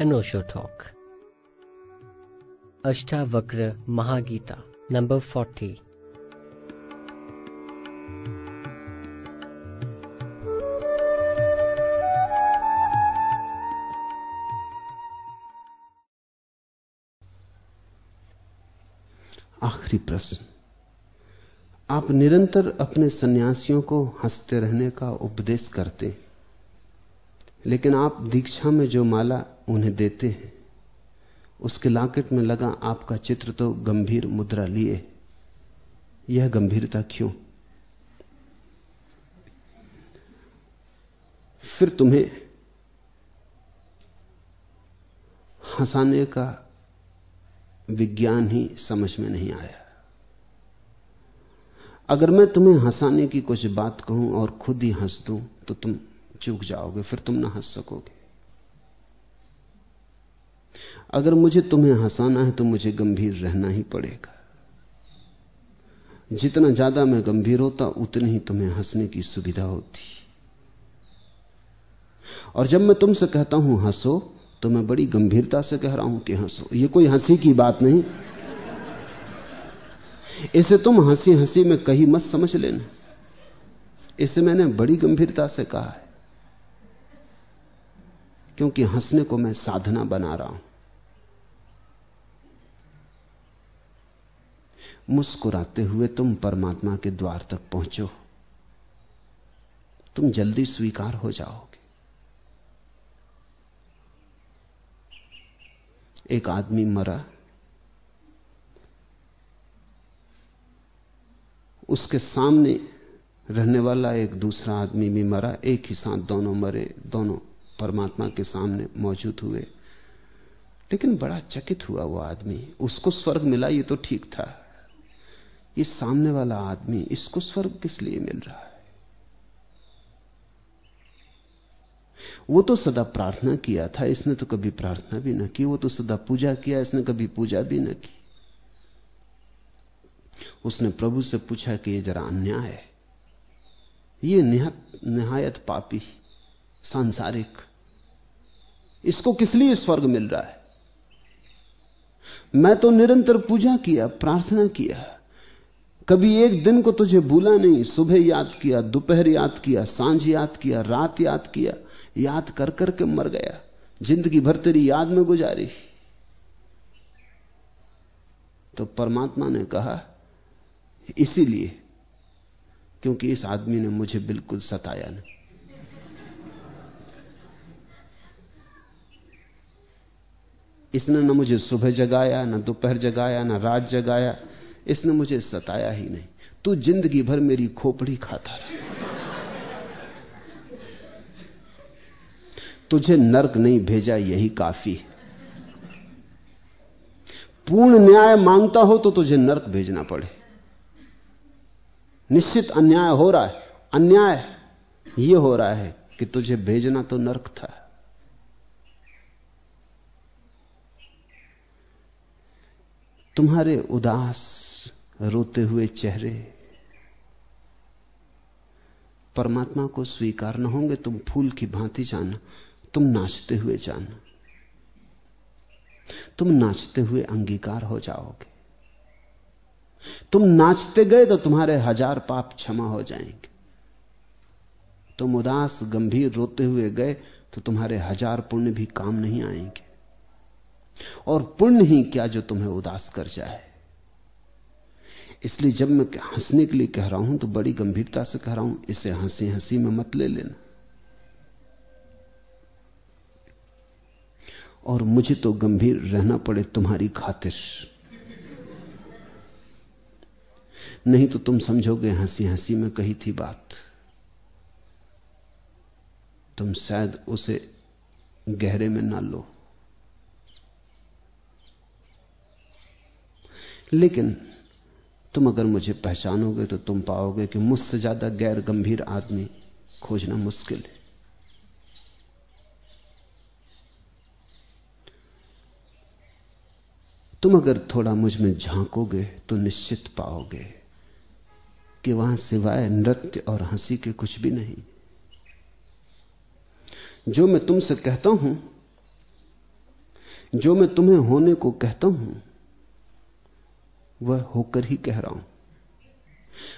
an Osho. Ashtavakra Mahagita, number 40. आखिरी प्रश्न आप निरंतर अपने सन्यासियों को हँसते रहने का उपदेश करते लेकिन आप दीक्षा में जो माला उन्हें देते हैं, उसके लाकेट में लगा आपका चित्र तो गंभीर मुद्रा लिए। यह गंभीरता क्यों? फिर तुम्हें हंसाने का विज्ञान ही समझ में नहीं आया। अगर मैं तुम्हें हंसाने की कुछ बात कहूँ और खुद ही हंस दूँ तो तुम चूक जाओगे, फिर तुम ना हंस सकोगे। अगर मुझे तुम्हें हंसाना है तो मुझे गंभीर रहना ही पड़ेगा। जितना ज़्यादा मैं गंभीर होता, उतनी ही तुम्हें हंसने की सुविधा होती। और जब मैं तुमसे कहता हूँ, हंसो तो मैं बड़ी गंभीरता से कह रहा हूँ कि हंसो। ये कोई हँसी की बात नहीं। इसे तुम हँसी हँसी में कहीं मत समझ लेना। इसे मैंने बड़ी गंभीरता से कहा है। क्योंकि हंसने को मैं साधना बना रहा हूँ। मुस्कुराते हुए तुम परमात्मा के द्वार तक पहुंचो। तुम जल्दी स्वीकार हो जाओगे। एक आदमी मरा। उसके सामने रहने वाला एक दूसरा आदमी भी मरा। एक ही साथ दोनों मरे, दोनों परमात्मा के सामने मौजूद हुए। लेकिन बड़ा चकित हुआ वो आदमी। उसको स्वर्ग मिला, ये तो ठीक था। ये सामने वाला आदमी, इसको स्वर्ग किस लिए मिल रहा है? वो तो सदा प्रार्थना किया था, इसने तो कभी प्रार्थना भी ना की। वो तो सदा पूजा किया, इसने कभी पूजा भी ना की। उसने प्रभु से पूछा कि ये जरा अन्याय है। ये निहायत पापी, सांसारिक इसको किस लिए स्वर्ग मिल रहा है? मैं तो निरंतर पूजा किया, प्रार्थना किया। कभी एक दिन को तुझे भूला नहीं। सुबह याद किया, दोपहर याद किया, साँझ याद किया, रात याद किया, याद कर करके मर गया। ज़िंदगी भर तेरी याद में गुजारी। तो परमात्मा ने कहा, इसीलिए, क्योंकि इस आदमी ने मुझे बिल्कुल सताया नहीं। इसने न मुझे सुबह जगाया, न दोपहर जगाया, न रात जगाया, इसने मुझे सताया ही नहीं। तू ज़िंदगी भर मेरी खोपड़ी खाता रहा। तुझे नर्क नहीं भेजा, यही काफ़ी है। पूर्ण न्याय माँगता हो तो तुझे नर्क भेजना पड़े। निश्चित अन्याय हो रहा है। अन्याय यह हो रहा है कि तुझे भेजना तो नर्क था। तुम्हारे उदास, रोते हुए चेहरे परमात्मा को स्वीकार न होंगे, तुम फूल की भांति जाना, तुम नाचते हुए जाना। तुम नाचते हुए अंगीकार हो जाओगे। तुम नाचते गए तो तुम्हारे हज़ार पाप क्षमा हो जाएँगे। तुम उदास, गंभीर, रोते हुए गए तो तुम्हारे हज़ार पुण्य भी काम नहीं आएँगे। और पुण्य ही क्या जो तुम्हें उदास कर जाए। इसलिए जब मैं हंसने के लिए कह रहा हूँ तो बड़ी गंभीरता से कह रहा हूँ, इसे हँसी हँसी में मत ले लेना। और मुझे तो गंभीर रहना पड़े तुम्हारी खातिर। नहीं तो तुम समझोगे हँसी हँसी में कही थी बात। तुम शायद उसे गहरे में ना लो। लेकिन तुम अगर मुझे पहचानोगे तो तुम पाओगे कि मुझसे ज़्यादा गैर गंभीर आदमी खोजना मुश्किल है। तुम अगर थोड़ा मुझमें झांकोगे तो निश्चित पाओगे कि वहाँ सिवाय नृत्य और हँसी के कुछ भी नहीं। जो मैं तुमसे कहता हूँ, जो मैं तुम्हें होने को कहता हूँ वह होकर ही कह रहा हूँ।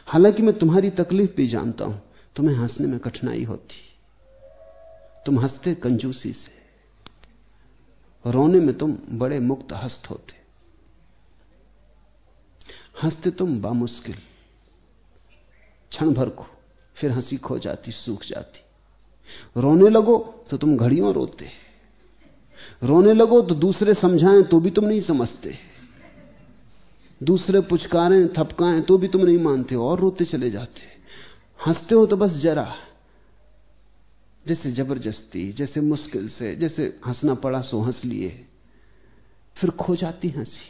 हालाँकि मैं तुम्हारी तकलीफ़ भी जानता हूँ, तुम्हें हंसने में कठिनाई होती। तुम हँसते कंजूसी से। रोने में तुम बड़े मुक्त हस्त होते। हँसते तुम बामुश्किल। क्षण भर को फिर हँसी खो जाती, सूख जाती। रोने लगो तो तुम घड़ियों रोते। रोने लगो तो दूसरे समझाएँ तो भी तुम नहीं समझते। दूसरे पुचकारें, थपकाएँ तो भी तुम नहीं मानते और रोते चले जाते हँसते हो तो बस जरा। जैसे ज़बरदस्ती, जैसे मुश्किल से, जैसे हंसना पड़ा सो हंस लिए। फिर खो जाती हँसी।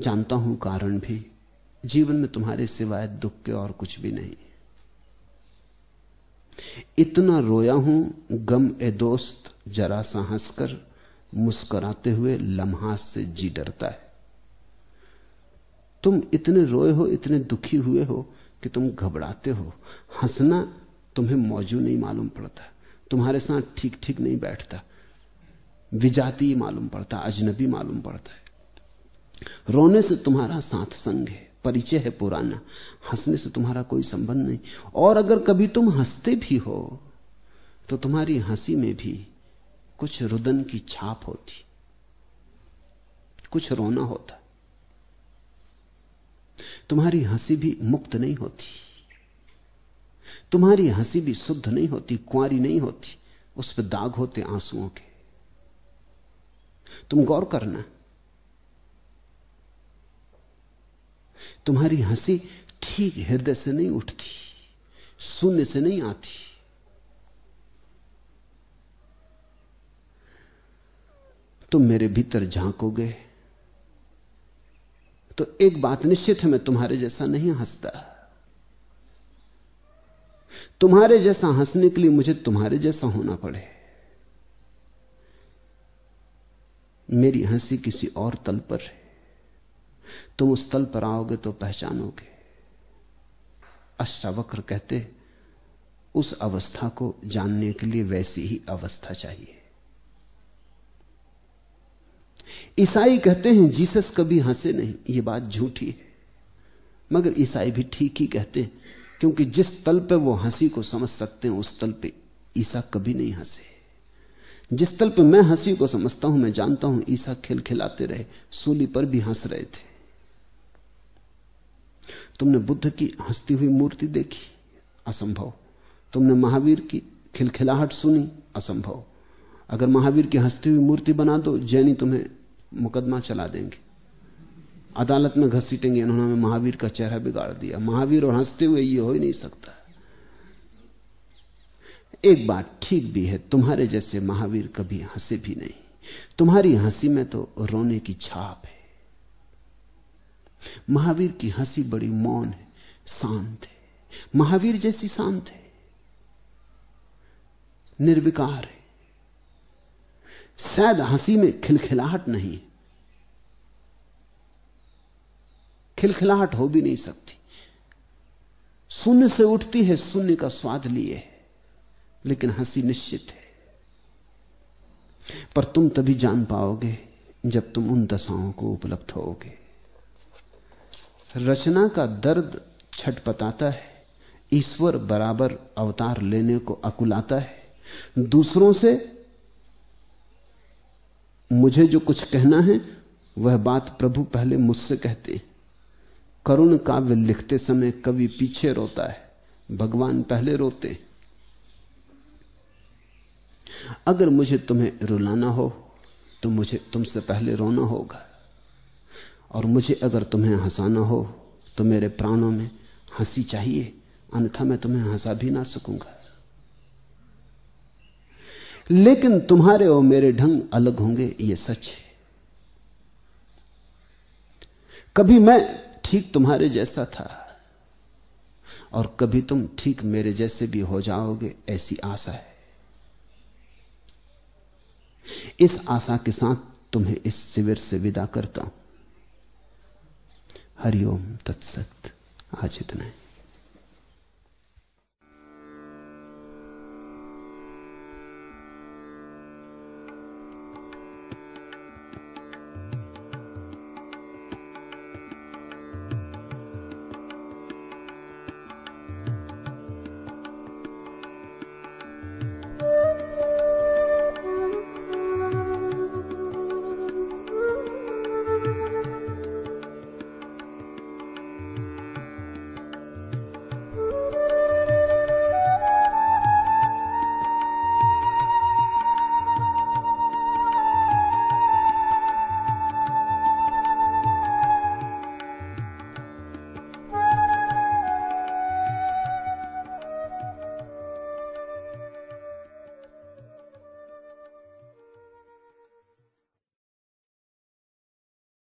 जानता हूँ कारण भी, जीवन में तुम्हारे सिवाय दुख के और कुछ भी नहीं। इतना रोया हूँ, गम ए दोस्त, जरा सा हंसकर। मुस्कुराते हुए लम्हा से जी डरता है। तुम इतने रोए हो, इतने दुखी हुए हो कि तुम घबराते हो। हंसना तुम्हें मौजूद नहीं मालूम पड़ता। तुम्हारे साथ ठीक ठीक नहीं बैठता। विजाती मालूम पड़ता, अजनबी मालूम पड़ता है। रोने से तुम्हारा साथ संग है, परिचय है पुराना। हंसने से तुम्हारा कोई संबंध नहीं। और अगर कभी तुम हँसते भी हो तो तुम्हारी हँसी में भी कुछ रुदन की छाप होती। कुछ रोना होता। तुम्हारी हँसी भी मुक्त नहीं होती। तुम्हारी हँसी भी शुद्ध नहीं होती, कुंवारी नहीं होती। उस पर दाग होते आंसुओं के। तुम गौर करना। तुम्हारी हँसी ठीक हृदय से नहीं उठती, शून्य से नहीं आती। तुम मेरे भीतर झांकोगे। तो एक बात निश्चित है, मैं तुम्हारे जैसा नहीं हंसता। तुम्हारे जैसा हंसने के लिए मुझे तुम्हारे जैसा होना पड़े। मेरी हँसी किसी और तल पर है। तुम उस तल पर आओगे तो पहचानोगे। अष्टावक्र कहते, उस अवस्था को जानने के लिए वैसी ही अवस्था चाहिए। ईसाई कहते हैं, जीसस कभी हंसे नहीं। ये बात झूठी है। मगर ईसाई भी ठीक ही कहते हैं, क्योंकि जिस तल पे वो हँसी को समझ सकते हैं, उस तल पे ईसा कभी नहीं हंसे। जिस तल पे मैं हँसी को समझता हूँ, मैं जानता हूँ, ईसा खिलखिलाते रहे, सूली पर भी हंस रहे थे। तुमने बुद्ध की हंसती हुई मूर्ति देखी? असंभव। तुमने महावीर की खिलखिलाहट सुनी? असंभव। अगर महावीर की हंसती हुई मूर्ति बना दो, जैनी तुम्हें मुकदमा चला देंगे। अदालत में घसीटेंगे, इन्होंने महावीर का चेहरा बिगाड़ दिया। महावीर और हँसते हुए ये हो ही नहीं सकता। एक बात ठीक भी है, तुम्हारे जैसे महावीर कभी हंसे भी नहीं। तुम्हारी हँसी में तो रोने की छाप है। महावीर की हँसी बड़ी मौन है, शांत है। महावीर जैसी शांत है, निर्विकार है। शायद हँसी में खिलखिलाहट नहीं खिलखिलाहट हो भी नहीं सकती। शून्य से उठती है शून्य का स्वाद लिए है, लेकिन हँसी निश्चित है। पर तुम तभी जान पाओगे जब तुम उन दशाओं को उपलब्ध होगे। रचना का दर्द छटपटाता है, ईश्वर बराबर अवतार लेने को अकुलाता है। दूसरों से मुझे जो कुछ कहना है, वह बात प्रभु पहले मुझसे कहते करुण काव्य लिखते समय कवि पीछे रोता है, भगवान पहले रोते अगर मुझे तुम्हें रुलाना हो तो मुझे तुमसे पहले रोना होगा। और मुझे अगर तुम्हें हंसाना हो तो मेरे प्राणों में हँसी चाहिए, अन्यथा मैं तुम्हें हंसा भी ना सकूँगा। लेकिन तुम्हारे और मेरे ढंग अलग होंगे यह सच है। कभी मैं ठीक तुम्हारे जैसा था। और कभी तुम ठीक मेरे जैसे भी हो जाओगे, ऐसी आशा है। इस आशा के साथ तुम्हें इस शिविर से विदा करता हूँ। हरिओम तत्सत। आज इतना है।